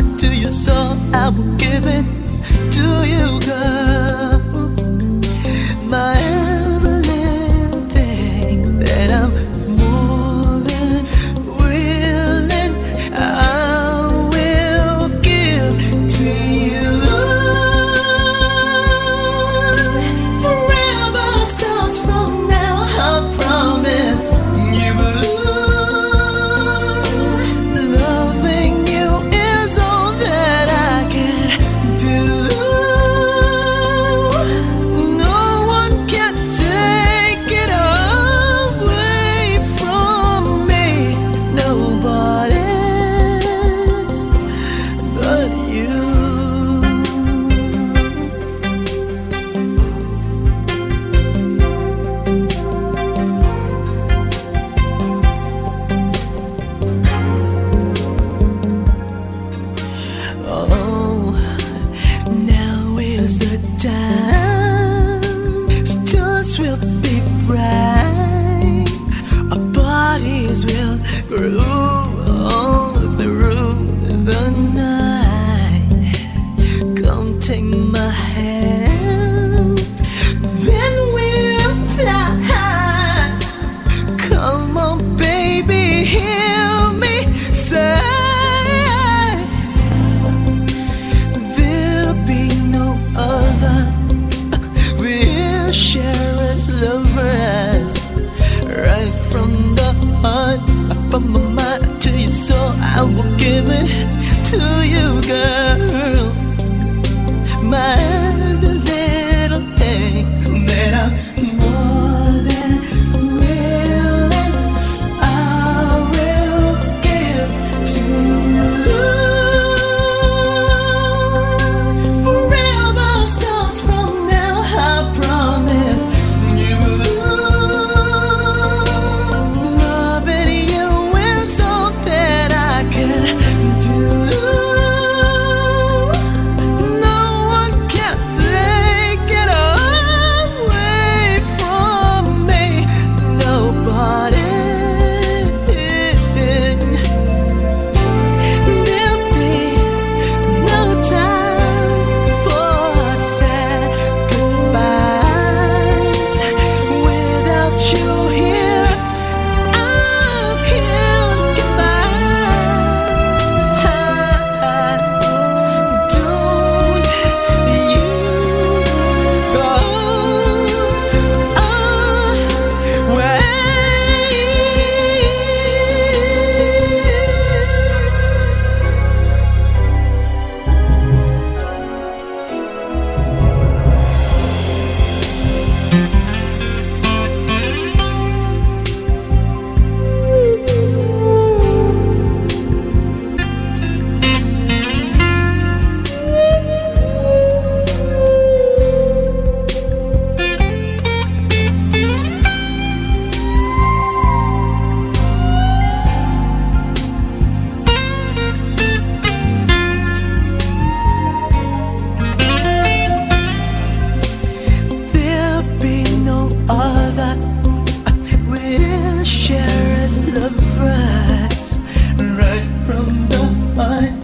to your soul. I will give it to you, girl. will from the heart, from my mind to your soul. I will give it to you, girl. My from the mind.